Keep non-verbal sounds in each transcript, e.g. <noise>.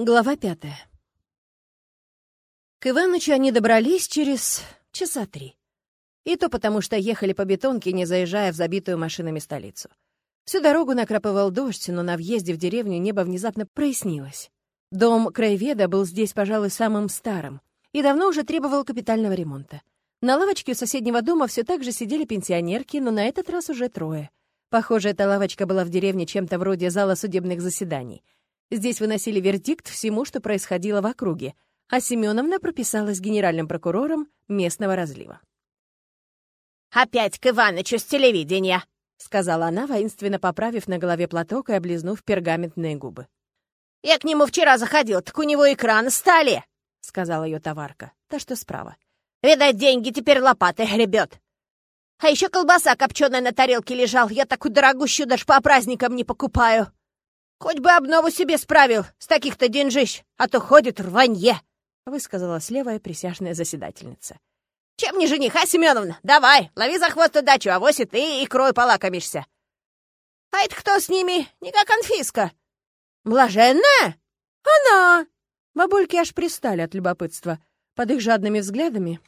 Глава пятая. К Иванычу они добрались через часа три. И то потому, что ехали по бетонке, не заезжая в забитую машинами столицу. Всю дорогу накрапывал дождь, но на въезде в деревню небо внезапно прояснилось. Дом краеведа был здесь, пожалуй, самым старым и давно уже требовал капитального ремонта. На лавочке у соседнего дома все так же сидели пенсионерки, но на этот раз уже трое. Похоже, эта лавочка была в деревне чем-то вроде зала судебных заседаний — Здесь выносили вердикт всему, что происходило в округе, а Семеновна прописалась генеральным прокурором местного разлива. «Опять к Иванычу с телевидения!» — сказала она, воинственно поправив на голове платок и облизнув пергаментные губы. «Я к нему вчера заходил, так у него экран стали!» — сказала ее товарка, та, что справа. «Видать, деньги теперь лопатой гребет. А еще колбаса копченая на тарелке лежал, я такую дорогущую даже по праздникам не покупаю!» «Хоть бы обнову себе справил с таких-то деньжищ, а то ходит рванье!» — высказала слевая присяжная заседательница. «Чем не жених, а, Семеновна? Давай, лови за хвост удачу, а вось и ты икрой полакомишься!» «А это кто с ними? Не как Анфиска!» «Блаженная?» «Она!» Бабульки аж пристали от любопытства. Под их жадными взглядами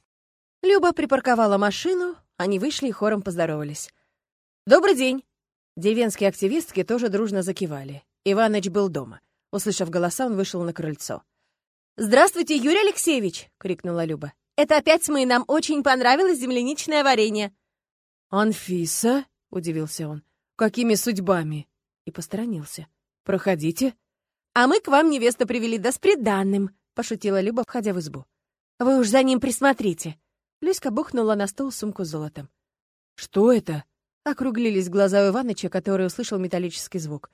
Люба припарковала машину, они вышли и хором поздоровались. «Добрый день!» Деревенские активистки тоже дружно закивали. Иваныч был дома. Услышав голоса, он вышел на крыльцо. «Здравствуйте, Юрий Алексеевич!» — крикнула Люба. «Это опять мы, нам очень понравилось земляничное варенье!» «Анфиса?» — удивился он. «Какими судьбами?» И посторонился. «Проходите». «А мы к вам невесту привели, да с приданным!» — пошутила Люба, входя в избу. «Вы уж за ним присмотрите!» Люська бухнула на стол сумку с золотом. «Что это?» — округлились глаза у Иваныча, который услышал металлический звук.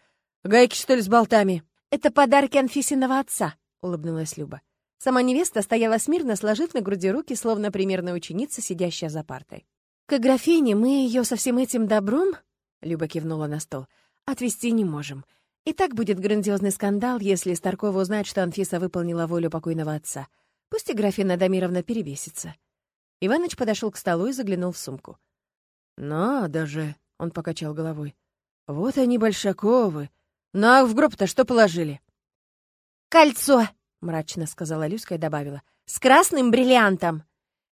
«Гайки, что ли, с болтами?» «Это подарки Анфисиного отца», — улыбнулась Люба. Сама невеста стояла смирно, сложив на груди руки, словно примерная ученица, сидящая за партой. «К графине мы ее со всем этим добром...» — Люба кивнула на стол. «Отвести не можем. И так будет грандиозный скандал, если Старкова узнает, что Анфиса выполнила волю покойного отца. Пусть и графина Дамировна перебесится». Иваныч подошел к столу и заглянул в сумку. «Надо же!» — он покачал головой. «Вот они, Большаковы! «Ну а в гроб-то что положили?» «Кольцо!» — мрачно сказала Люська и добавила. «С красным бриллиантом!»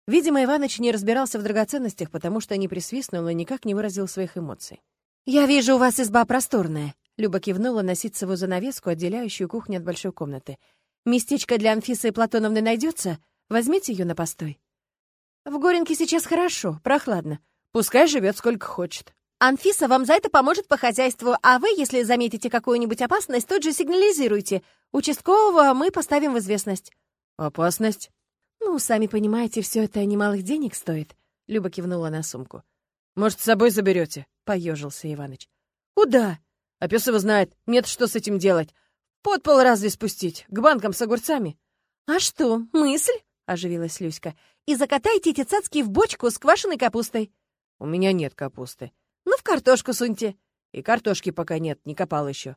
Видимо, Иваныч не разбирался в драгоценностях, потому что не присвистнул и никак не выразил своих эмоций. «Я вижу, у вас изба просторная», — Люба кивнула на ситцевую занавеску, отделяющую кухню от большой комнаты. «Местечко для Анфисы Платоновны найдется? Возьмите ее на постой». «В Горенке сейчас хорошо, прохладно. Пускай живет сколько хочет». Анфиса вам за это поможет по хозяйству, а вы, если заметите какую-нибудь опасность, тут же сигнализируйте. Участкового мы поставим в известность». «Опасность?» «Ну, сами понимаете, все это немалых денег стоит», — Люба кивнула на сумку. «Может, с собой заберете?» — поежился Иваныч. «Куда?» «А пес его знает. Нет, что с этим делать? Под пол разве спустить? К банкам с огурцами?» «А что, мысль?» — оживилась Люська. «И закатайте эти цацки в бочку с квашеной капустой». «У меня нет капусты», ну, в картошку суньте. И картошки пока нет, не копал еще.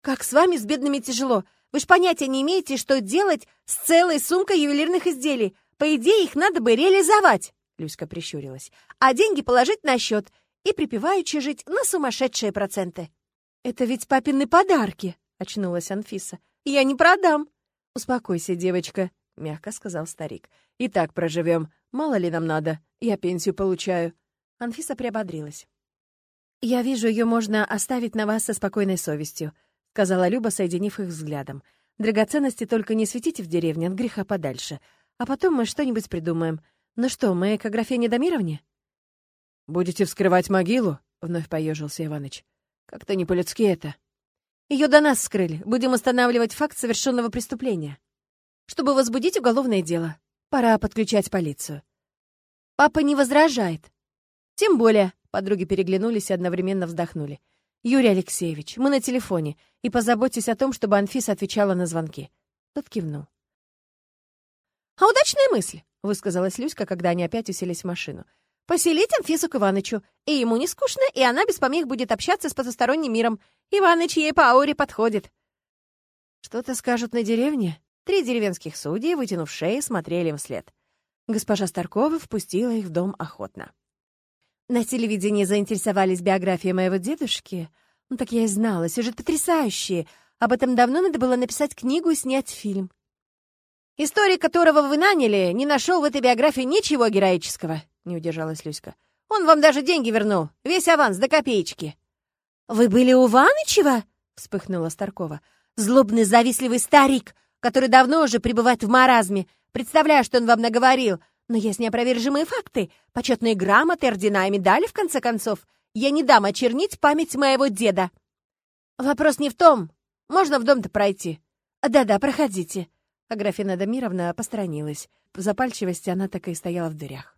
Как с вами, с бедными, тяжело. Вы ж понятия не имеете, что делать с целой сумкой ювелирных изделий. По идее, их надо бы реализовать. Люська прищурилась. А деньги положить на счет и припеваючи жить на сумасшедшие проценты. «Это ведь папины подарки», — очнулась Анфиса. «Я не продам». «Успокойся, девочка», — мягко сказал старик. «И так проживем. Мало ли нам надо. Я пенсию получаю». Анфиса приободрилась. «Я вижу, ее можно оставить на вас со спокойной совестью», — сказала Люба, соединив их взглядом. «Драгоценности только не светите в деревне, от греха подальше. А потом мы что-нибудь придумаем. Ну что, мы к Аграфене Дамировне?» «Будете вскрывать могилу?» — вновь поежился Иваныч. «Как-то не по-людски это». Ее до нас скрыли. Будем устанавливать факт совершенного преступления. Чтобы возбудить уголовное дело, пора подключать полицию. Папа не возражает. Тем более, Подруги переглянулись и одновременно вздохнули. «Юрий Алексеевич, мы на телефоне, и позаботьтесь о том, чтобы Анфиса отвечала на звонки». Тот кивнул. «А удачная мысль», — высказалась Люська, когда они опять уселись в машину. «Поселить Анфису к Иванычу, и ему не скучно, и она без помех будет общаться с потусторонним миром. Иваныч ей по ауре подходит». «Что-то скажут на деревне?» Три деревенских судьи, вытянув шеи, смотрели им вслед. Госпожа Старкова впустила их в дом охотно. На телевидении заинтересовались биографией моего дедушки. Ну так я и знала, сюжет потрясающий. Об этом давно надо было написать книгу и снять фильм. Историк, которого вы наняли, не нашел в этой биографии ничего героического, не удержалась Люська. Он вам даже деньги вернул, весь аванс до копеечки. Вы были у Ванычева? вспыхнула Старкова. Злобный, завистливый старик, который давно уже пребывает в маразме. Представляю, что он вам наговорил. Но есть неопровержимые факты, почетные грамоты, ордена и медали, в конце концов. Я не дам очернить память моего деда. Вопрос не в том. Можно в дом-то пройти. Да-да, проходите. Аграфена Дамировна посторонилась. В запальчивости она так и стояла в дверях.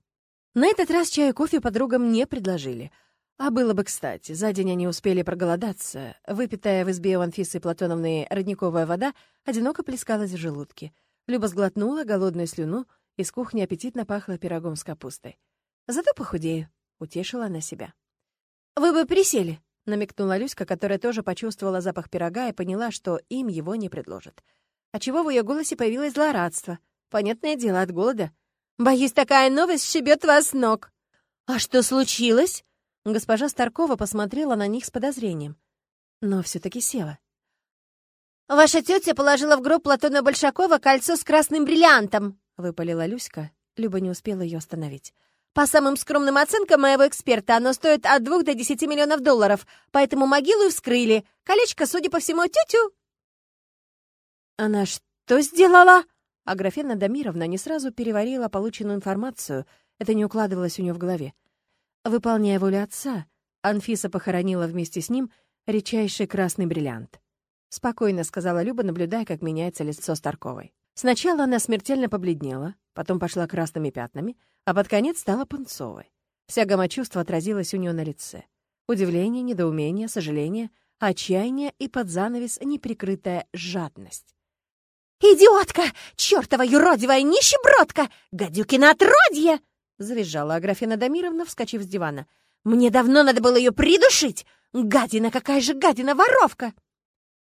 На этот раз чай и кофе подругам не предложили. А было бы кстати, за день они успели проголодаться. Выпитая в избе у Анфисы Платоновны родниковая вода одиноко плескалась в желудке. Люба сглотнула голодную слюну, из кухни аппетитно пахло пирогом с капустой. «Зато похудею», — утешила она себя. «Вы бы присели», — намекнула Люська, которая тоже почувствовала запах пирога и поняла, что им его не предложат. Отчего в ее голосе появилось злорадство. Понятное дело, от голода. «Боюсь, такая новость шибет вас с ног». «А что случилось?» Госпожа Старкова посмотрела на них с подозрением, но все таки села. «Ваша тетя положила в гроб Платона Большакова кольцо с красным бриллиантом», — выпалила Люська. Люба не успела ее остановить. По самым скромным оценкам моего эксперта, оно стоит от двух до десяти миллионов долларов, поэтому могилу вскрыли. Колечко, судя по всему, тетю. Она что сделала? Аграфена Дамировна не сразу переварила полученную информацию. Это не укладывалось у нее в голове. Выполняя волю отца, Анфиса похоронила вместе с ним редчайший красный бриллиант. Спокойно сказала Люба, наблюдая, как меняется лицо Старковой. Сначала она смертельно побледнела, потом пошла красными пятнами, а под конец стала пунцовой. Вся гамма чувств отразилась у нее на лице. Удивление, недоумение, сожаление, отчаяние и под занавес неприкрытая жадность. «Идиотка! Чёртова юродивая нищебродка! Гадюкина отродье!» — завизжала Аграфена Дамировна, вскочив с дивана. «Мне давно надо было ее придушить! Гадина, какая же гадина, воровка!»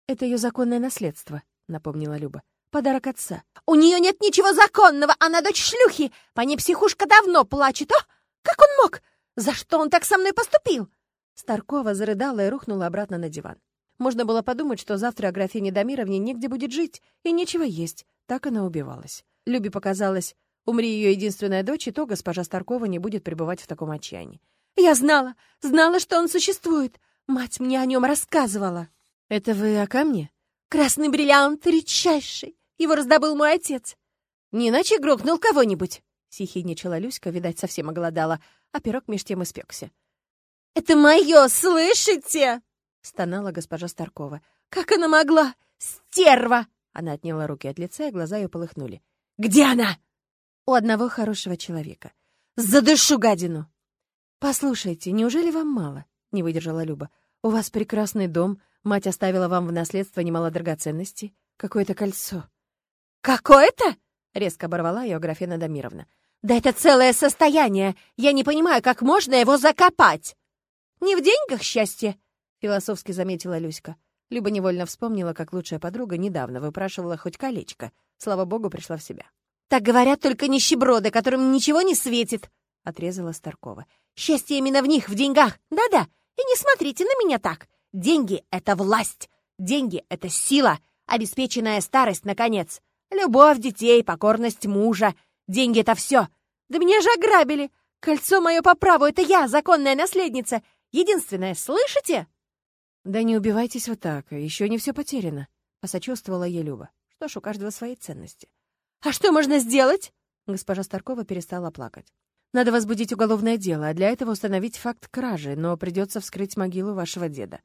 «Это ее законное наследство», — напомнила Люба. Подарок отца. «У нее нет ничего законного, она дочь шлюхи! По ней психушка давно плачет! О, как он мог? За что он так со мной поступил?» Старкова зарыдала и рухнула обратно на диван. Можно было подумать, что завтра графине Дамировне негде будет жить и нечего есть. Так она убивалась. Любе показалось, умри ее единственная дочь, и то госпожа Старкова не будет пребывать в таком отчаянии. «Я знала, знала, что он существует. Мать мне о нем рассказывала». «Это вы о камне?» Красный бриллиант редчайший. Его раздобыл мой отец. Не иначе грохнул кого-нибудь. Сихидничала Люська, видать, совсем оголодала, а пирог меж тем испекся. «Это мое, слышите?» — стонала госпожа Старкова. «Как она могла? Стерва!» Она отняла руки от лица, и глаза ее полыхнули. «Где она?» «У одного хорошего человека. Задышу гадину!» «Послушайте, неужели вам мало?» — не выдержала Люба. «У вас прекрасный дом, Мать оставила вам в наследство немало драгоценностей. Какое-то кольцо. «Какое-то?» — резко оборвала ее Графена Дамировна. «Да это целое состояние! Я не понимаю, как можно его закопать!» «Не в деньгах счастье!» — философски заметила Люська. Люба невольно вспомнила, как лучшая подруга недавно выпрашивала хоть колечко. Слава богу, пришла в себя. «Так говорят только нищеброды, которым ничего не светит!» — отрезала Старкова. «Счастье именно в них, в деньгах! Да-да! И не смотрите на меня так! Деньги — это власть. Деньги — это сила, обеспеченная старость, наконец. Любовь детей, покорность мужа. Деньги — это все. Да меня же ограбили. Кольцо мое по праву — это я, законная наследница. Единственная, слышите? Да не убивайтесь вот так, еще не все потеряно. Посочувствовала ей Люба. Что ж, у каждого свои ценности. А что можно сделать? Госпожа Старкова перестала плакать. Надо возбудить уголовное дело, а для этого установить факт кражи, но придется вскрыть могилу вашего деда.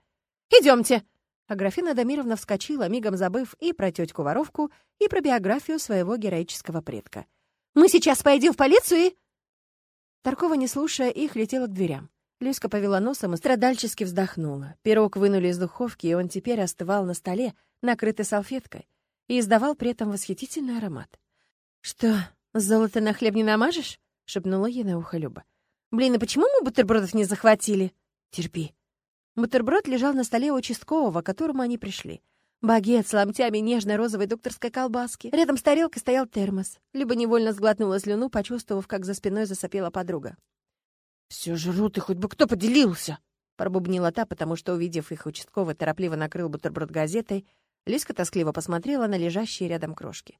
Идемте!» А графина Дамировна вскочила, мигом забыв и про тетку-воровку, и про биографию своего героического предка. «Мы сейчас пойдем в полицию и...» Таркова, не слушая их, летела к дверям. Люська повела носом и страдальчески вздохнула. Пирог вынули из духовки, и он теперь остывал на столе, накрытый салфеткой, и издавал при этом восхитительный аромат. «Что, золото на хлеб не намажешь?» — шепнула ей на ухо Люба. «Блин, а почему мы бутербродов не захватили?» «Терпи», Бутерброд лежал на столе участкового, к которому они пришли. Багет с ломтями нежной розовой докторской колбаски. Рядом с тарелкой стоял термос. Люба невольно сглотнула слюну, почувствовав, как за спиной засопела подруга. «Все жрут, и хоть бы кто поделился!» Пробубнила та, потому что, увидев их, участковый торопливо накрыл бутерброд газетой, Лиска тоскливо посмотрела на лежащие рядом крошки.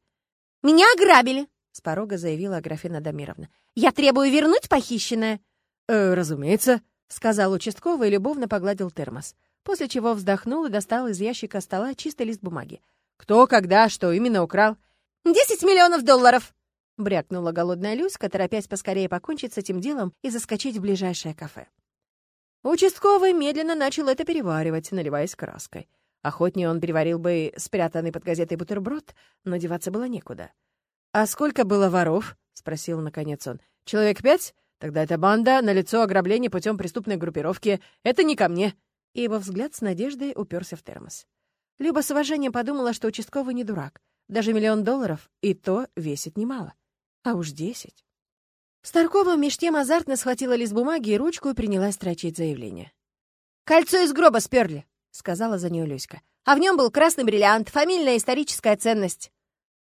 «Меня ограбили!» — с порога заявила Аграфена Дамировна. «Я требую вернуть похищенное!» «Э, разумеется», — сказал участковый и любовно погладил термос, после чего вздохнул и достал из ящика стола чистый лист бумаги. «Кто, когда, что именно украл?» «Десять миллионов долларов!» — брякнула голодная Люська, торопясь поскорее покончить с этим делом и заскочить в ближайшее кафе. Участковый медленно начал это переваривать, наливаясь краской. Охотнее он переварил бы спрятанный под газетой бутерброд, но деваться было некуда. «А сколько было воров?» — спросил наконец он. «Человек пять? Тогда это банда, на лицо ограбление путем преступной группировки. Это не ко мне!» И его взгляд с надеждой уперся в термос. Люба с уважением подумала, что участковый не дурак. Даже миллион долларов и то весит немало. А уж десять. Старкова меж тем азартно схватила лист бумаги и ручку и принялась строчить заявление. «Кольцо из гроба сперли», — сказала за нее Люська. «А в нем был красный бриллиант, фамильная историческая ценность».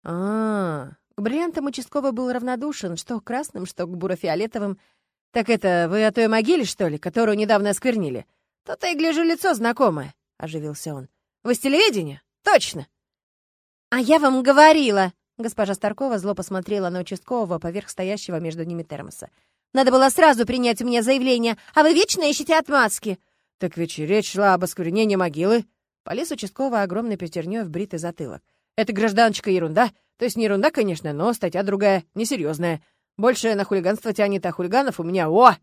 А, -а, -а к бриллиантам участковый был равнодушен, что к красным, что к буро-фиолетовым. «Так это вы о той могиле, что ли, которую недавно осквернили? То-то и гляжу лицо знакомое», — оживился он. «Вы с телевидения? Точно!» «А я вам говорила!» Госпожа Старкова зло посмотрела на участкового поверх стоящего между ними термоса. «Надо было сразу принять у меня заявление, а вы вечно ищете отмазки!» «Так ведь речь шла об осквернении могилы!» Полез участкового огромной пятерней в бритый затылок. «Это гражданочка ерунда. То есть не ерунда, конечно, но статья другая, несерьезная. Больше на хулиганство тянет, а хулиганов у меня... О!»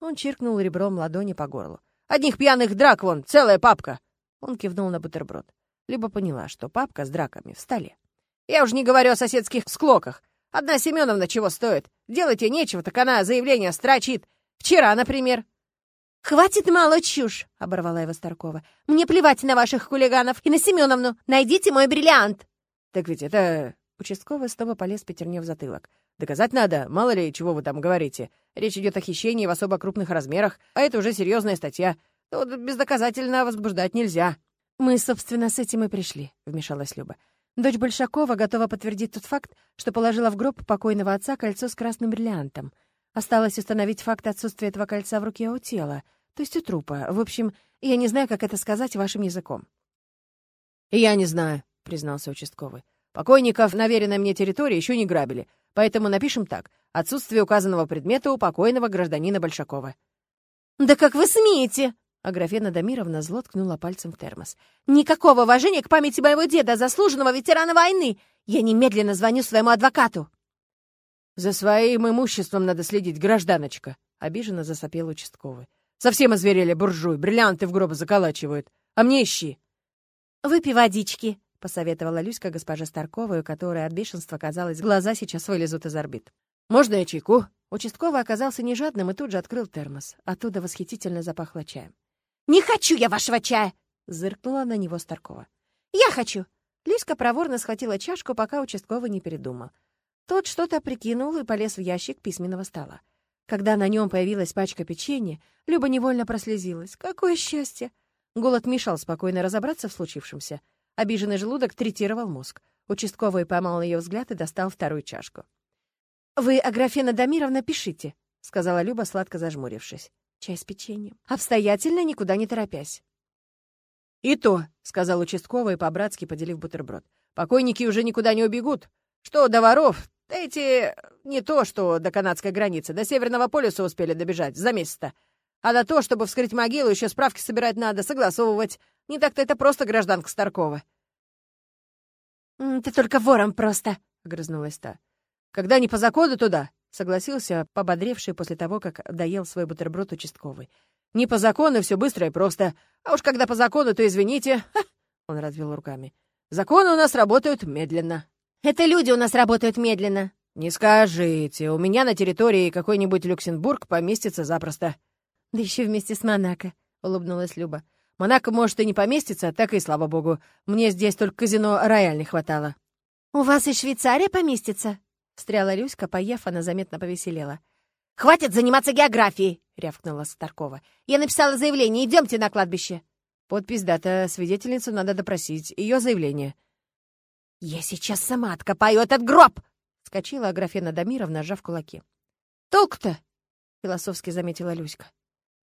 Он чиркнул ребром ладони по горлу. «Одних пьяных драк вон, целая папка!» Он кивнул на бутерброд. Люба поняла, что папка с драками в столе. Я уж не говорю о соседских склоках. Одна Семеновна чего стоит? Делать ей нечего, так она заявление строчит. Вчера, например. «Хватит мало чушь!» — оборвала его Старкова. «Мне плевать на ваших хулиганов и на Семеновну. Найдите мой бриллиант!» «Так ведь это...» Участковый снова полез пятерню в затылок. «Доказать надо, мало ли, чего вы там говорите. Речь идет о хищении в особо крупных размерах, а это уже серьезная статья. Тут бездоказательно возбуждать нельзя». «Мы, собственно, с этим и пришли», — вмешалась Люба. Дочь Большакова готова подтвердить тот факт, что положила в гроб покойного отца кольцо с красным бриллиантом. Осталось установить факт отсутствия этого кольца в руке у тела, то есть у трупа. В общем, я не знаю, как это сказать вашим языком. «Я не знаю», — признался участковый. «Покойников на веренной мне территории еще не грабили, поэтому напишем так. Отсутствие указанного предмета у покойного гражданина Большакова». «Да как вы смеете?» Аграфена Дамировна зло ткнула пальцем в термос. «Никакого уважения к памяти моего деда, заслуженного ветерана войны! Я немедленно звоню своему адвокату!» «За своим имуществом надо следить, гражданочка!» — обиженно засопел участковый. «Совсем озверели буржуй, бриллианты в гробы заколачивают. А мне ищи!» «Выпей водички!» — посоветовала Люська госпожа Старковой, у которой от бешенства, казалось, глаза сейчас вылезут из орбит. «Можно я чайку?» Участковый оказался не жадным и тут же открыл термос. Оттуда восхитительно запахло чаем. «Не хочу я вашего чая!» — зыркнула на него Старкова. «Я хочу!» Лиска проворно схватила чашку, пока участковый не передумал. Тот что-то прикинул и полез в ящик письменного стола. Когда на нем появилась пачка печенья, Люба невольно прослезилась. Какое счастье! Голод мешал спокойно разобраться в случившемся. Обиженный желудок третировал мозг. Участковый поймал ее взгляд и достал вторую чашку. «Вы, Аграфена Дамировна, пишите», — сказала Люба, сладко зажмурившись чай с печеньем, обстоятельно, никуда не торопясь. «И то», — сказал участковый, по-братски поделив бутерброд, «покойники уже никуда не убегут. Что до воров, эти не то, что до канадской границы, до Северного полюса успели добежать за месяц-то. А до то, чтобы вскрыть могилу, еще справки собирать надо, согласовывать. Не так-то это просто гражданка Старкова». «Ты только вором просто», — огрызнулась та. «Когда не по закону туда, Согласился, пободревший после того, как доел свой бутерброд участковый. «Не по закону, все быстро и просто. А уж когда по закону, то извините». <laughs> Ха! Он развел руками. «Законы у нас работают медленно». «Это люди у нас работают медленно». «Не скажите. У меня на территории какой-нибудь Люксембург поместится запросто». «Да еще вместе с Монако», — улыбнулась Люба. «Монако, может, и не поместится, так и слава богу. Мне здесь только казино «Рояль» не хватало». «У вас и Швейцария поместится?» Встряла Люська, поев, она заметно повеселела. «Хватит заниматься географией!» — рявкнула Старкова. «Я написала заявление. Идемте на кладбище». «Подпись, дата. Свидетельницу надо допросить. Ее заявление». «Я сейчас сама откопаю этот гроб!» — вскочила Аграфена Дамировна, сжав кулаки. «Толк-то?» — философски заметила Люська.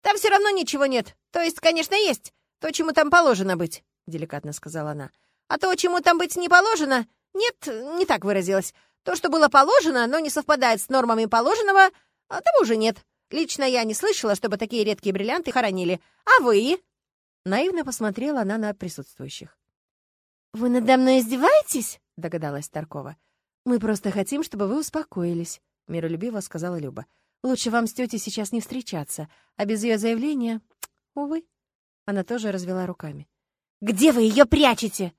«Там все равно ничего нет. То есть, конечно, есть. То, чему там положено быть», — деликатно сказала она. А то, чему там быть не положено... Нет, не так выразилась. То, что было положено, но не совпадает с нормами положенного, а того уже нет. Лично я не слышала, чтобы такие редкие бриллианты хоронили. А вы?» Наивно посмотрела она на присутствующих. «Вы надо мной издеваетесь?» — догадалась Таркова. «Мы просто хотим, чтобы вы успокоились», — миролюбиво сказала Люба. «Лучше вам с тетей сейчас не встречаться, а без ее заявления... Увы». Она тоже развела руками. «Где вы ее прячете?»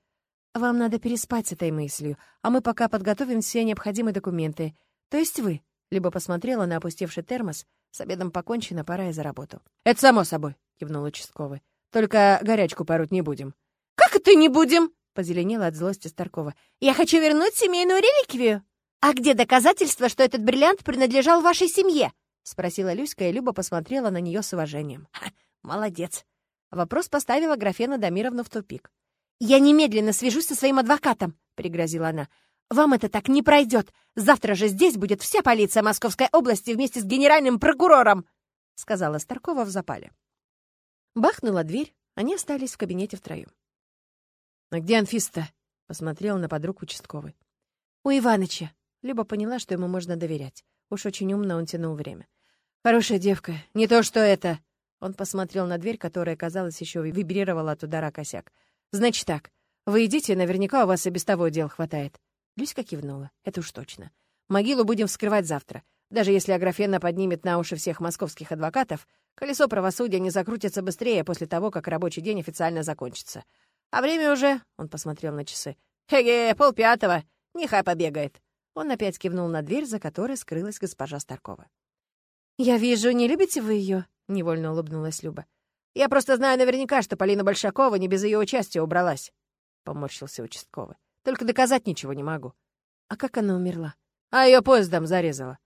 «Вам надо переспать с этой мыслью, а мы пока подготовим все необходимые документы. То есть вы...» Люба посмотрела на опустевший термос. «С обедом покончено, пора и за работу». «Это само собой», — кивнул участковый. «Только горячку пороть не будем». «Как это не будем?» — позеленела от злости Старкова. «Я хочу вернуть семейную реликвию». «А где доказательства, что этот бриллиант принадлежал вашей семье?» — спросила Люська, и Люба посмотрела на нее с уважением. «Молодец». Вопрос поставила Графена Дамировна в тупик. «Я немедленно свяжусь со своим адвокатом», — пригрозила она. «Вам это так не пройдет. Завтра же здесь будет вся полиция Московской области вместе с генеральным прокурором», — сказала Старкова в запале. Бахнула дверь, они остались в кабинете втроем. «А где Анфиста?» — посмотрел на подруг участковый. «У Иваныча». Люба поняла, что ему можно доверять. Уж очень умно он тянул время. «Хорошая девка, не то что это!» Он посмотрел на дверь, которая, казалось, еще вибрировала от удара косяк. «Значит так, вы идите, наверняка у вас и без того дел хватает». Люська кивнула. «Это уж точно. Могилу будем вскрывать завтра. Даже если Аграфена поднимет на уши всех московских адвокатов, колесо правосудия не закрутится быстрее после того, как рабочий день официально закончится. А время уже...» — он посмотрел на часы. «Эге, полпятого. Нехай побегает». Он опять кивнул на дверь, за которой скрылась госпожа Старкова. «Я вижу, не любите вы ее? Невольно улыбнулась Люба. «Я просто знаю наверняка, что Полина Большакова не без ее участия убралась», — поморщился участковый. «Только доказать ничего не могу». «А как она умерла?» «А ее поездом зарезала».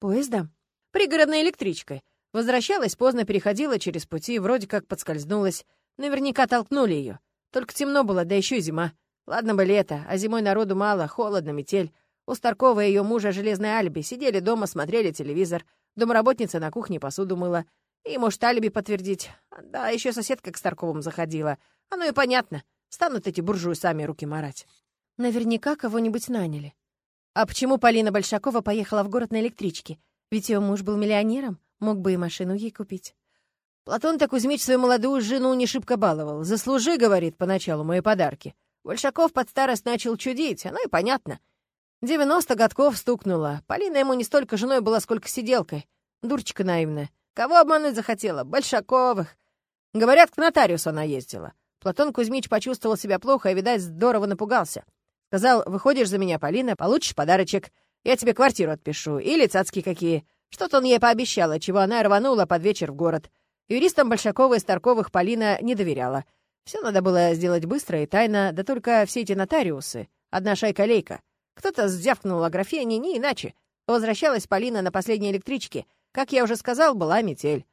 «Поездом?» «Пригородной электричкой. Возвращалась, поздно переходила через пути, вроде как подскользнулась. Наверняка толкнули ее. Только темно было, да еще и зима. Ладно бы лето, а зимой народу мало, холодно, метель. У Старкова и ее мужа железное алиби. Сидели дома, смотрели телевизор. Домработница на кухне посуду мыла. И может алиби подтвердить. Да, еще соседка к Старковым заходила. Оно и понятно. Станут эти буржуи сами руки марать. Наверняка кого-нибудь наняли. А почему Полина Большакова поехала в город на электричке? Ведь ее муж был миллионером, мог бы и машину ей купить. Платон-то Кузьмич свою молодую жену не шибко баловал. «Заслужи, — говорит, — поначалу мои подарки». Большаков под старость начал чудить, оно и понятно. Девяносто годков стукнуло. Полина ему не столько женой была, сколько сиделкой. Дурочка наивная. Кого обмануть захотела? Большаковых. Говорят, к нотариусу она ездила. Платон Кузьмич почувствовал себя плохо и, видать, здорово напугался. Сказал, выходишь за меня, Полина, получишь подарочек. Я тебе квартиру отпишу. Или цацки какие. Что-то он ей пообещал, чего она рванула под вечер в город. Юристам Большакова и Старковых Полина не доверяла. Все надо было сделать быстро и тайно, да только все эти нотариусы. Одна шайка-лейка. Кто-то сдявкнул о графене, не иначе. Возвращалась Полина на последней электричке — как я уже сказал, была метель.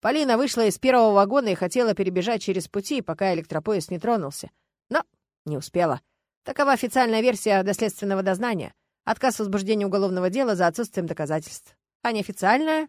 Полина вышла из первого вагона и хотела перебежать через пути, пока электропоезд не тронулся. Но не успела. Такова официальная версия доследственного дознания. Отказ в возбуждении уголовного дела за отсутствием доказательств. А неофициальная...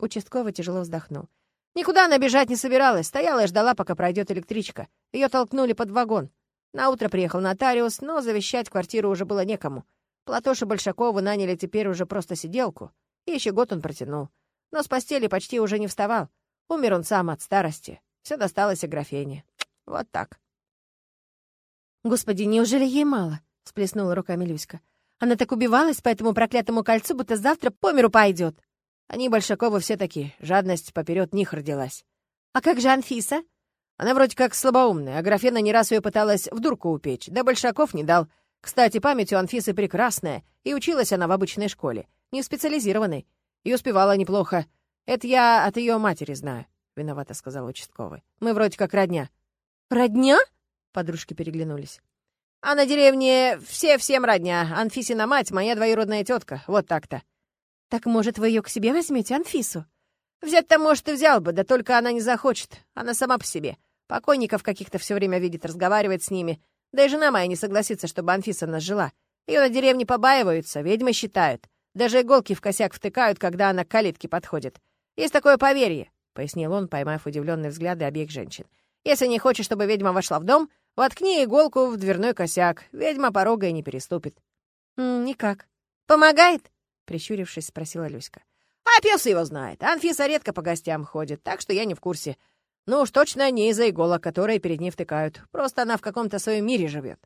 Участковый тяжело вздохнул. Никуда она бежать не собиралась. Стояла и ждала, пока пройдет электричка. Ее толкнули под вагон. На утро приехал нотариус, но завещать квартиру уже было некому. Платоша Большакову наняли теперь уже просто сиделку. И еще год он протянул. Но с постели почти уже не вставал. Умер он сам от старости. Все досталось Аграфене. Вот так. «Господи, неужели ей мало?» — всплеснула руками Люська. «Она так убивалась по этому проклятому кольцу, будто завтра по миру пойдет. Они Большаковы все такие. Жадность поперед них родилась. А как же Анфиса? Она вроде как слабоумная, а Графена не раз ее пыталась в дурку упечь, да Большаков не дал. Кстати, память у Анфисы прекрасная, и училась она в обычной школе не специализированной. И успевала неплохо. Это я от ее матери знаю», — виновато сказал участковый. «Мы вроде как родня». «Родня?» — подружки переглянулись. «А на деревне все всем родня. Анфисина мать — моя двоюродная тетка. Вот так-то». «Так, может, вы ее к себе возьмете, Анфису?» «Взять-то, может, и взял бы, да только она не захочет. Она сама по себе. Покойников каких-то все время видит, разговаривает с ними. Да и жена моя не согласится, чтобы Анфиса нас жила. Ее на деревне побаиваются, ведьмы считают. Даже иголки в косяк втыкают, когда она к калитке подходит. Есть такое поверье», — пояснил он, поймав удивленные взгляды обеих женщин. «Если не хочешь, чтобы ведьма вошла в дом, Воткни иголку в дверной косяк. Ведьма порога и не переступит. Никак. Помогает? Прищурившись, спросила Люська. А пес его знает. Анфиса редко по гостям ходит, так что я не в курсе. Ну уж точно не из-за иголок, которые перед ней втыкают. Просто она в каком-то своем мире живет.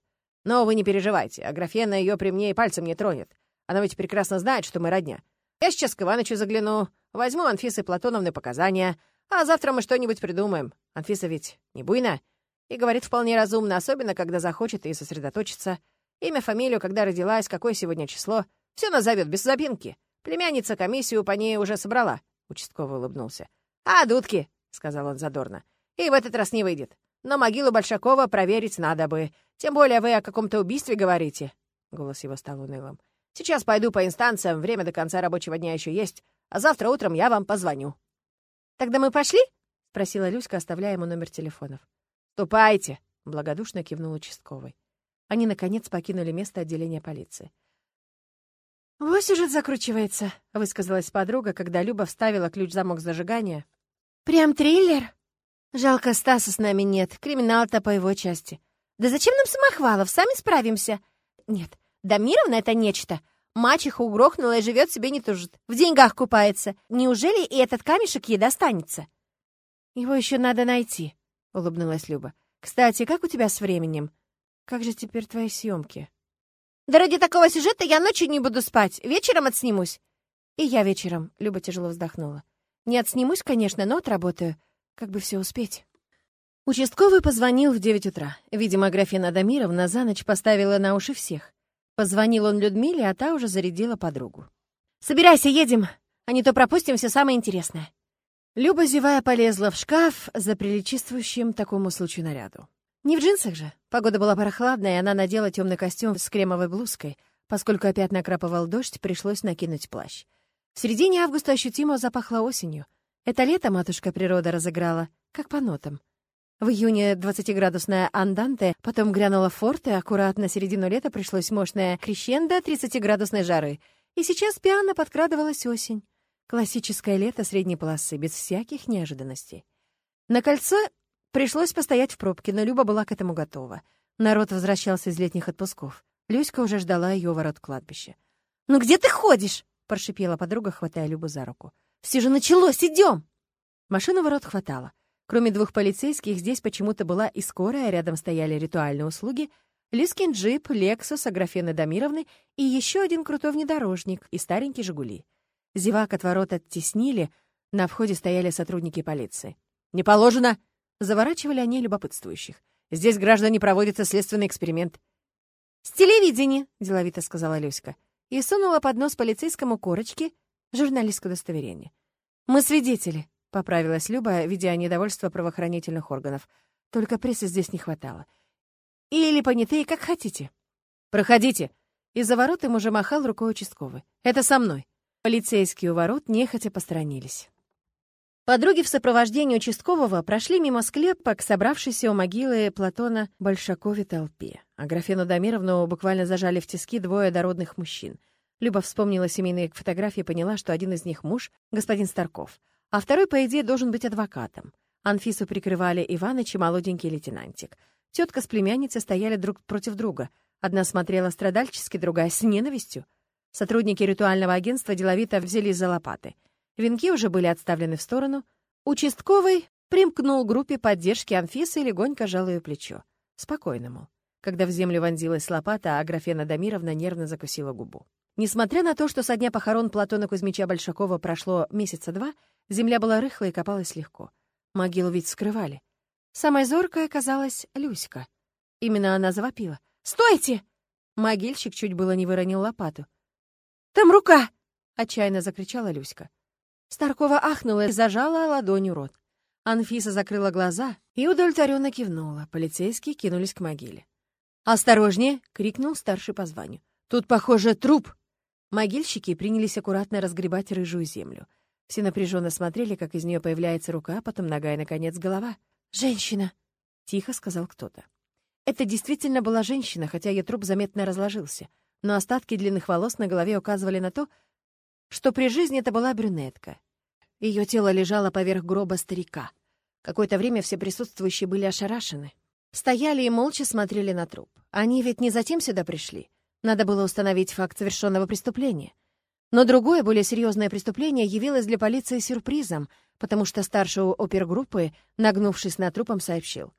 Но вы не переживайте, Аграфена ее при мне и пальцем не тронет. Она ведь прекрасно знает, что мы родня. Я сейчас к Иванычу загляну, возьму Анфисы Платоновны показания, а завтра мы что-нибудь придумаем. Анфиса ведь не буйна и говорит вполне разумно, особенно когда захочет и сосредоточиться. Имя, фамилию, когда родилась, какое сегодня число. Все назовет без запинки. Племянница комиссию по ней уже собрала. Участковый улыбнулся. «А, дудки!» — сказал он задорно. «И в этот раз не выйдет. Но могилу Большакова проверить надо бы. Тем более вы о каком-то убийстве говорите». Голос его стал унылым. «Сейчас пойду по инстанциям, время до конца рабочего дня еще есть, а завтра утром я вам позвоню». «Тогда мы пошли?» — спросила Люська, оставляя ему номер телефонов. «Ступайте!» — благодушно кивнул участковый. Они, наконец, покинули место отделения полиции. «Вот сюжет закручивается», — высказалась подруга, когда Люба вставила ключ в замок зажигания. «Прям триллер? Жалко, Стаса с нами нет. Криминал-то по его части. Да зачем нам Самохвалов? Сами справимся. Нет, Дамировна — это нечто. Мачеха угрохнула и живет себе не тужит. В деньгах купается. Неужели и этот камешек ей достанется?» «Его еще надо найти», — улыбнулась Люба. «Кстати, как у тебя с временем? Как же теперь твои съемки?» Да ради такого сюжета я ночью не буду спать, вечером отснимусь. И я вечером, Люба тяжело вздохнула. Не отснимусь, конечно, но отработаю. Как бы все успеть. Участковый позвонил в девять утра. Видимо, Графина Дамировна за ночь поставила на уши всех. Позвонил он Людмиле, а та уже зарядила подругу. «Собирайся, едем, а не то пропустим все самое интересное». Люба, зевая, полезла в шкаф за приличествующим такому случаю наряду. Не в джинсах же. Погода была прохладная, и она надела темный костюм с кремовой блузкой. Поскольку опять накрапывал дождь, пришлось накинуть плащ. В середине августа ощутимо запахло осенью. Это лето матушка природа разыграла, как по нотам. В июне 20-градусная анданте, потом грянула форте, аккуратно середину лета пришлось мощная крещендо 30-градусной жары. И сейчас пиано подкрадывалась осень. Классическое лето средней полосы, без всяких неожиданностей. На кольцо Пришлось постоять в пробке, но Люба была к этому готова. Народ возвращался из летних отпусков. Люська уже ждала ее ворот кладбища. «Ну где ты ходишь?» — прошипела подруга, хватая Любу за руку. «Все же началось, идем!» Машину ворот хватало. Кроме двух полицейских, здесь почему-то была и скорая, рядом стояли ритуальные услуги, Лискин джип, Лексус, Аграфены Дамировны и еще один крутой внедорожник и старенький «Жигули». Зевак от ворот оттеснили, на входе стояли сотрудники полиции. «Не положено!» Заворачивали они любопытствующих. «Здесь, граждане, проводится следственный эксперимент». «С телевидения», — деловито сказала Люська, и сунула под нос полицейскому корочки журналистское удостоверение. «Мы свидетели», — поправилась Люба, видя недовольство правоохранительных органов. «Только прессы здесь не хватало. Или понятые, как хотите». «Проходите». Из-за ворот им уже махал рукой участковый. «Это со мной». Полицейские у ворот нехотя посторонились. Подруги в сопровождении участкового прошли мимо склепа к собравшейся у могилы Платона Большакове толпе. А графину Дамировну буквально зажали в тиски двое дородных мужчин. Люба вспомнила семейные фотографии и поняла, что один из них муж, господин Старков, а второй, по идее, должен быть адвокатом. Анфису прикрывали Иваныч и молоденький лейтенантик. Тетка с племянницей стояли друг против друга. Одна смотрела страдальчески, другая — с ненавистью. Сотрудники ритуального агентства деловито взялись за лопаты — Венки уже были отставлены в сторону. Участковый примкнул к группе поддержки Анфисы и легонько жал ее плечо. Спокойному. Когда в землю вонзилась лопата, а Графена Дамировна нервно закусила губу. Несмотря на то, что со дня похорон Платона Кузьмича Большакова прошло месяца два, земля была рыхлой и копалась легко. Могилу ведь скрывали. Самой зоркой оказалась Люська. Именно она завопила. «Стойте!» Могильщик чуть было не выронил лопату. «Там рука!» — отчаянно закричала Люська. Старкова ахнула и зажала ладонью рот. Анфиса закрыла глаза и удовлетворенно кивнула. Полицейские кинулись к могиле. «Осторожнее!» — крикнул старший по званию. «Тут, похоже, труп!» Могильщики принялись аккуратно разгребать рыжую землю. Все напряженно смотрели, как из нее появляется рука, а потом нога и, наконец, голова. «Женщина!» — тихо сказал кто-то. Это действительно была женщина, хотя ее труп заметно разложился. Но остатки длинных волос на голове указывали на то, что при жизни это была брюнетка. Ее тело лежало поверх гроба старика. Какое-то время все присутствующие были ошарашены. Стояли и молча смотрели на труп. Они ведь не затем сюда пришли. Надо было установить факт совершенного преступления. Но другое, более серьезное преступление явилось для полиции сюрпризом, потому что старший опергруппы, нагнувшись над трупом, сообщил.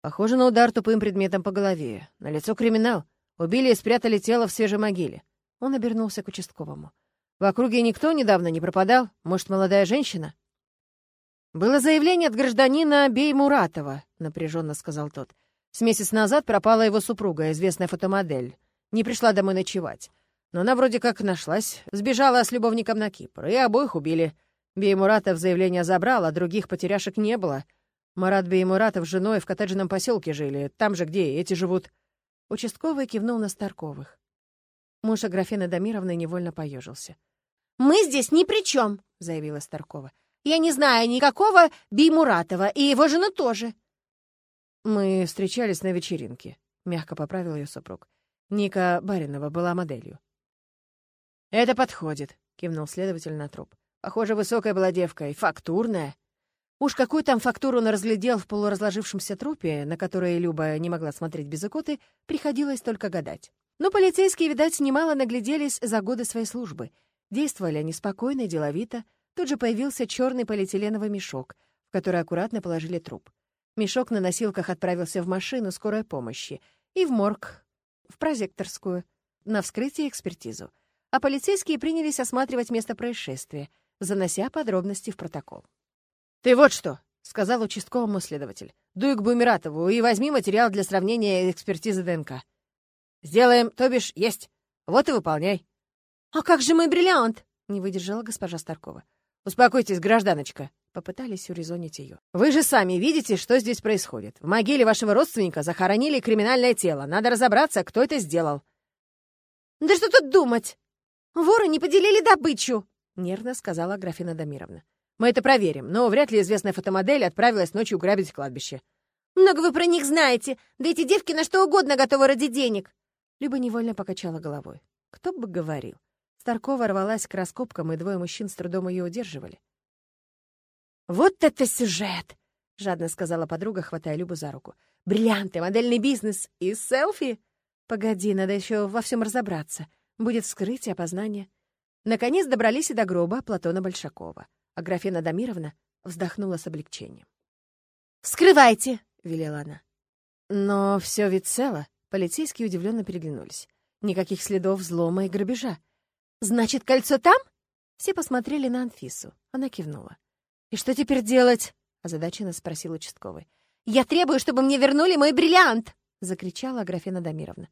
«Похоже на удар тупым предметом по голове. На лицо криминал. Убили и спрятали тело в свежей могиле». Он обернулся к участковому. «В округе никто недавно не пропадал? Может, молодая женщина?» «Было заявление от гражданина Беймуратова», — напряженно сказал тот. «С месяц назад пропала его супруга, известная фотомодель. Не пришла домой ночевать. Но она вроде как нашлась, сбежала с любовником на Кипр, и обоих убили. Беймуратов заявление забрал, а других потеряшек не было. Марат Беймуратов с женой в коттеджном поселке жили, там же, где эти живут. Участковый кивнул на Старковых. Муж Аграфены Дамировны невольно поежился. «Мы здесь ни при чем», — заявила Старкова. «Я не знаю никакого Беймуратова, и его жену тоже». «Мы встречались на вечеринке», — мягко поправил ее супруг. Ника Баринова была моделью. «Это подходит», — кивнул следователь на труп. «Похоже, высокая была девка и фактурная». Уж какую там фактуру он разглядел в полуразложившемся трупе, на которое Люба не могла смотреть без икоты, приходилось только гадать. Но полицейские, видать, немало нагляделись за годы своей службы. Действовали они спокойно и деловито. Тут же появился черный полиэтиленовый мешок, в который аккуратно положили труп. Мешок на носилках отправился в машину скорой помощи и в морг, в прозекторскую, на вскрытие и экспертизу а полицейские принялись осматривать место происшествия, занося подробности в протокол. «Ты вот что!» — сказал участковому следователь. «Дуй к Бумератову и возьми материал для сравнения экспертизы ДНК. Сделаем, то бишь, есть. Вот и выполняй». «А как же мой бриллиант?» — не выдержала госпожа Старкова. «Успокойтесь, гражданочка», — попытались урезонить ее. «Вы же сами видите, что здесь происходит. В могиле вашего родственника захоронили криминальное тело. Надо разобраться, кто это сделал». «Да что тут думать?» «Воры не поделили добычу!» — нервно сказала Графина Дамировна. «Мы это проверим, но вряд ли известная фотомодель отправилась ночью грабить кладбище». «Много вы про них знаете! Да эти девки на что угодно готовы ради денег!» Люба невольно покачала головой. Кто бы говорил. Старкова рвалась к раскопкам, и двое мужчин с трудом ее удерживали. «Вот это сюжет!» — жадно сказала подруга, хватая Любу за руку. «Бриллианты, модельный бизнес и селфи!» «Погоди, надо еще во всем разобраться. Будет вскрытие, опознание. Наконец добрались и до гроба Платона Большакова. А Графена Дамировна вздохнула с облегчением. «Вскрывайте!» — велела она. Но все ведь цело. Полицейские удивленно переглянулись. Никаких следов взлома и грабежа. «Значит, кольцо там?» Все посмотрели на Анфису. Она кивнула. «И что теперь делать?» — озадаченно спросил участковый. «Я требую, чтобы мне вернули мой бриллиант!» — закричала Графена Дамировна.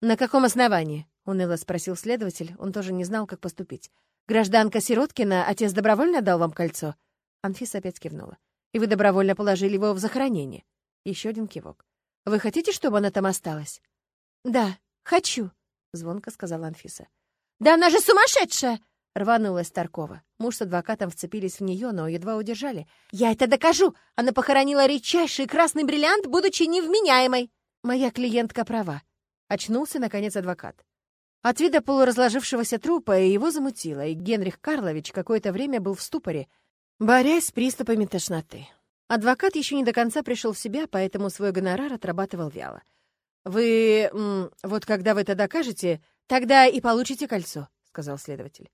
«На каком основании?» — уныло спросил следователь. Он тоже не знал, как поступить. «Гражданка Сироткина, отец добровольно дал вам кольцо?» Анфиса опять кивнула. «И вы добровольно положили его в захоронение?» Еще один кивок. «Вы хотите, чтобы она там осталась?» «Да, хочу», — звонко сказала Анфиса. «Да она же сумасшедшая!» — рванулась Таркова. Муж с адвокатом вцепились в нее, но едва удержали. «Я это докажу! Она похоронила редчайший красный бриллиант, будучи невменяемой!» «Моя клиентка права», Очнулся, наконец, адвокат. От вида полуразложившегося трупа его замутило, и Генрих Карлович какое-то время был в ступоре, борясь с приступами тошноты. Адвокат еще не до конца пришел в себя, поэтому свой гонорар отрабатывал вяло. «Вы... вот когда вы это докажете, тогда и получите кольцо», — сказал следователь.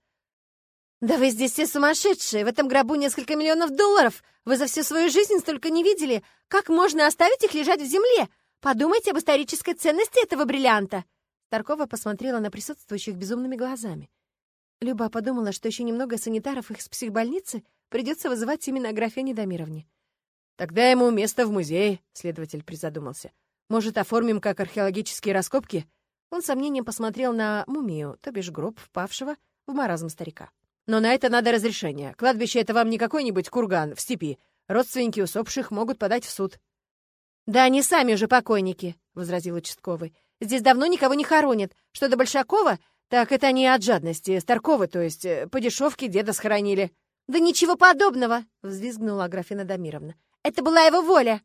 «Да вы здесь все сумасшедшие! В этом гробу несколько миллионов долларов! Вы за всю свою жизнь столько не видели! Как можно оставить их лежать в земле? Подумайте об исторической ценности этого бриллианта!» Таркова посмотрела на присутствующих безумными глазами. Люба подумала, что еще немного санитаров их с психбольницы придется вызывать именно Аграфене Дамировне. «Тогда ему место в музее», — следователь призадумался. «Может, оформим как археологические раскопки?» Он с сомнением посмотрел на мумию, то бишь гроб впавшего в маразм старика. «Но на это надо разрешение. Кладбище — это вам не какой-нибудь курган в степи. Родственники усопших могут подать в суд». «Да они сами уже покойники», — возразил участковый. «Здесь давно никого не хоронят. Что до Большакова, так это не от жадности. Старкова, то есть, э, по дешевке деда схоронили». «Да ничего подобного!» — взвизгнула Аграфена Дамировна. «Это была его воля!»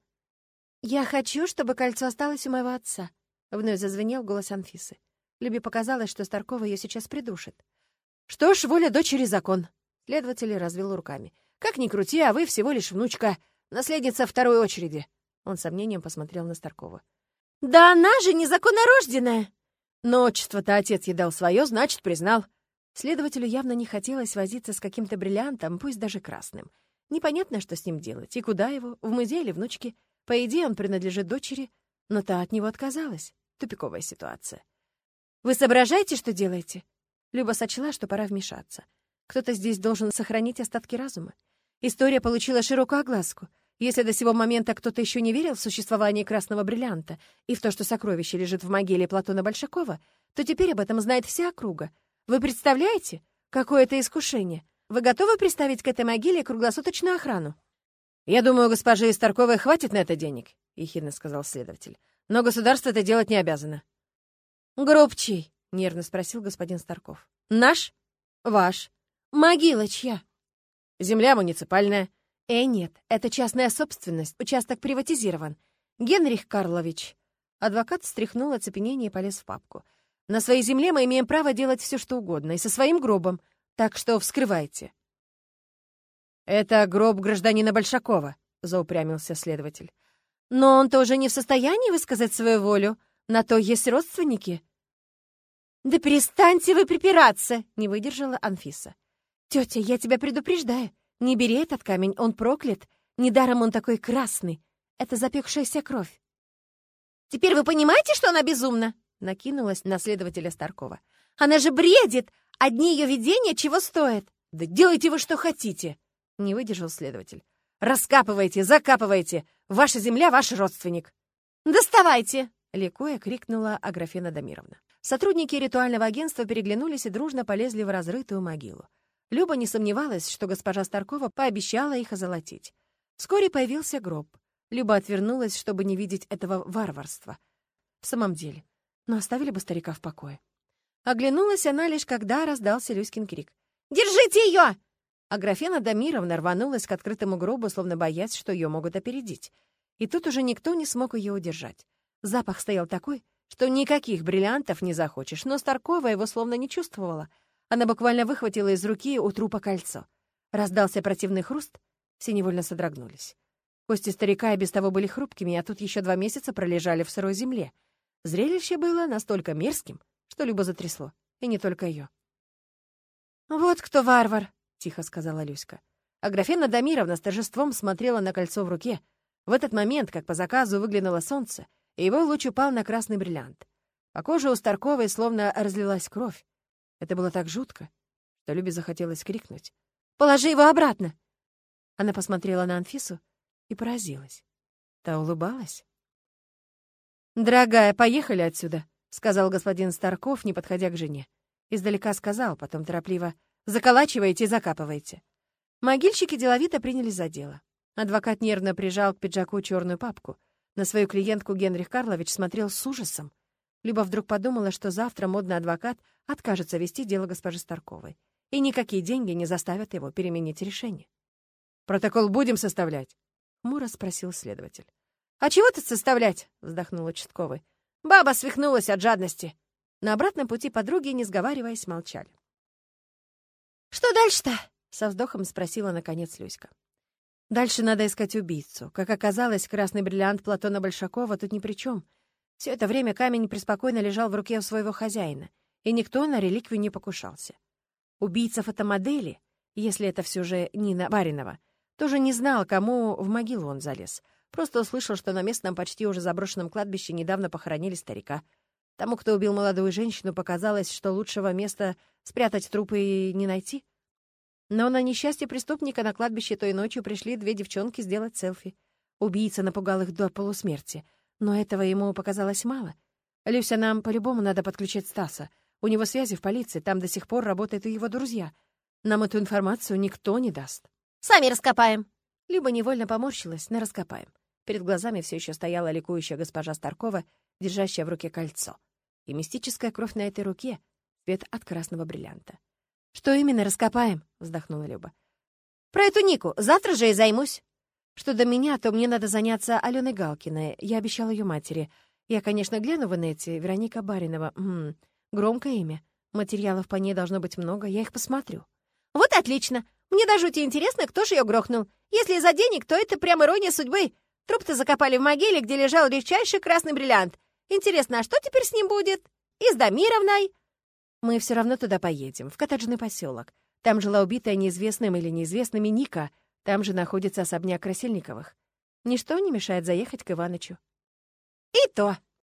«Я хочу, чтобы кольцо осталось у моего отца», — вновь зазвенел голос Анфисы. Любе показалось, что Старкова ее сейчас придушит. «Что ж, воля дочери закон», — следователь развел руками. «Как ни крути, а вы всего лишь внучка, наследница второй очереди. Он с сомнением посмотрел на Старкова. «Да она же незаконнорожденная!» Но отчество-то отец ей дал свое, значит, признал. Следователю явно не хотелось возиться с каким-то бриллиантом, пусть даже красным. Непонятно, что с ним делать, и куда его, в музей или внучке. По идее, он принадлежит дочери, но та от него отказалась. Тупиковая ситуация. «Вы соображаете, что делаете?» Люба сочла, что пора вмешаться. Кто-то здесь должен сохранить остатки разума. История получила широкую огласку. Если до сего момента кто-то еще не верил в существование красного бриллианта и в то, что сокровище лежит в могиле Платона Большакова, то теперь об этом знает вся округа. Вы представляете, какое это искушение? Вы готовы представить к этой могиле круглосуточную охрану? «Я думаю, госпоже Истарковой хватит на это денег», — ехидно сказал следователь. «Но государство это делать не обязано». «Гроб чей?» — нервно спросил господин Старков. «Наш?» «Ваш». «Могила чья?» «Земля муниципальная». «Э, нет, это частная собственность, участок приватизирован. Генрих Карлович». Адвокат встряхнул оцепенение и полез в папку. «На своей земле мы имеем право делать все, что угодно, и со своим гробом, так что вскрывайте». «Это гроб гражданина Большакова», — заупрямился следователь. «Но он тоже не в состоянии высказать свою волю. На то есть родственники». «Да перестаньте вы припираться!» — не выдержала Анфиса. «Тетя, я тебя предупреждаю. Не бери этот камень, он проклят. Недаром он такой красный. Это запекшаяся кровь. «Теперь вы понимаете, что она безумна?» — накинулась на следователя Старкова. «Она же бредит! Одни ее видения чего стоят?» «Да делайте вы, что хотите!» — не выдержал следователь. «Раскапывайте, закапывайте! Ваша земля — ваш родственник!» «Доставайте!» — ликуя крикнула Аграфена Дамировна. Сотрудники ритуального агентства переглянулись и дружно полезли в разрытую могилу. Люба не сомневалась, что госпожа Старкова пообещала их озолотить. Вскоре появился гроб. Люба отвернулась, чтобы не видеть этого варварства. В самом деле, но оставили бы старика в покое. Оглянулась она лишь, когда раздался Люськин крик. «Держите ее!» А графена Дамировна рванулась к открытому гробу, словно боясь, что ее могут опередить. И тут уже никто не смог ее удержать. Запах стоял такой, что никаких бриллиантов не захочешь, но Старкова его словно не чувствовала — она буквально выхватила из руки у трупа кольцо. Раздался противный хруст, все невольно содрогнулись. Кости старика и без того были хрупкими, а тут еще два месяца пролежали в сырой земле. Зрелище было настолько мерзким, что Люба затрясло, и не только ее. «Вот кто варвар!» — тихо сказала Люська. А графена Дамировна с торжеством смотрела на кольцо в руке. В этот момент, как по заказу, выглянуло солнце, и его луч упал на красный бриллиант. По коже у Старковой словно разлилась кровь. Это было так жутко, что Любе захотелось крикнуть. «Положи его обратно!» Она посмотрела на Анфису и поразилась. Та улыбалась. «Дорогая, поехали отсюда», — сказал господин Старков, не подходя к жене. Издалека сказал, потом торопливо «заколачивайте и закапывайте». Могильщики деловито принялись за дело. Адвокат нервно прижал к пиджаку черную папку. На свою клиентку Генрих Карлович смотрел с ужасом. Люба вдруг подумала, что завтра модный адвокат откажется вести дело госпожи Старковой, и никакие деньги не заставят его переменить решение. «Протокол будем составлять?» — хмуро спросил следователь. «А чего тут составлять?» — вздохнул участковый. «Баба свихнулась от жадности». На обратном пути подруги, не сговариваясь, молчали. «Что дальше-то?» — со вздохом спросила, наконец, Люська. «Дальше надо искать убийцу. Как оказалось, красный бриллиант Платона Большакова тут ни при чем. Все это время камень преспокойно лежал в руке у своего хозяина, и никто на реликвию не покушался. Убийца фотомодели, если это все же Нина Баринова, тоже не знал, кому в могилу он залез. Просто услышал, что на местном почти уже заброшенном кладбище недавно похоронили старика. Тому, кто убил молодую женщину, показалось, что лучшего места спрятать трупы не найти. Но на несчастье преступника на кладбище той ночью пришли две девчонки сделать селфи. Убийца напугал их до полусмерти — но этого ему показалось мало. «Люся, нам по-любому надо подключить Стаса. У него связи в полиции, там до сих пор работают и его друзья. Нам эту информацию никто не даст». «Сами раскопаем». Люба невольно поморщилась на «раскопаем». Перед глазами все еще стояла ликующая госпожа Старкова, держащая в руке кольцо. И мистическая кровь на этой руке — цвет от красного бриллианта. «Что именно раскопаем?» — вздохнула Люба. «Про эту Нику. Завтра же и займусь». Что до меня, то мне надо заняться Аленой Галкиной. Я обещала ее матери. Я, конечно, гляну в инете. Вероника Баринова. М -м, громкое имя. Материалов по ней должно быть много. Я их посмотрю. Вот отлично. Мне даже тебя интересно, кто же ее грохнул. Если за денег, то это прям ирония судьбы. Труп-то закопали в могиле, где лежал редчайший красный бриллиант. Интересно, а что теперь с ним будет? И с Дамировной? Мы все равно туда поедем, в коттеджный поселок. Там жила убитая неизвестным или неизвестными Ника — там же находится особняк Красильниковых. Ничто не мешает заехать к Иванычу. «И то!»